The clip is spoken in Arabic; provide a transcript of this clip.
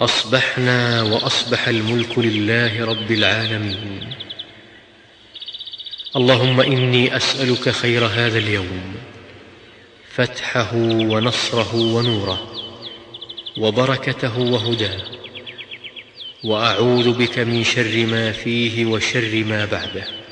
أصبحنا وأصبح الملك لله رب العالمين. اللهم إني أسألك خير هذا اليوم فتحه ونصره ونوره وبركته وهداه وأعوذ بك من شر ما فيه وشر ما بعده.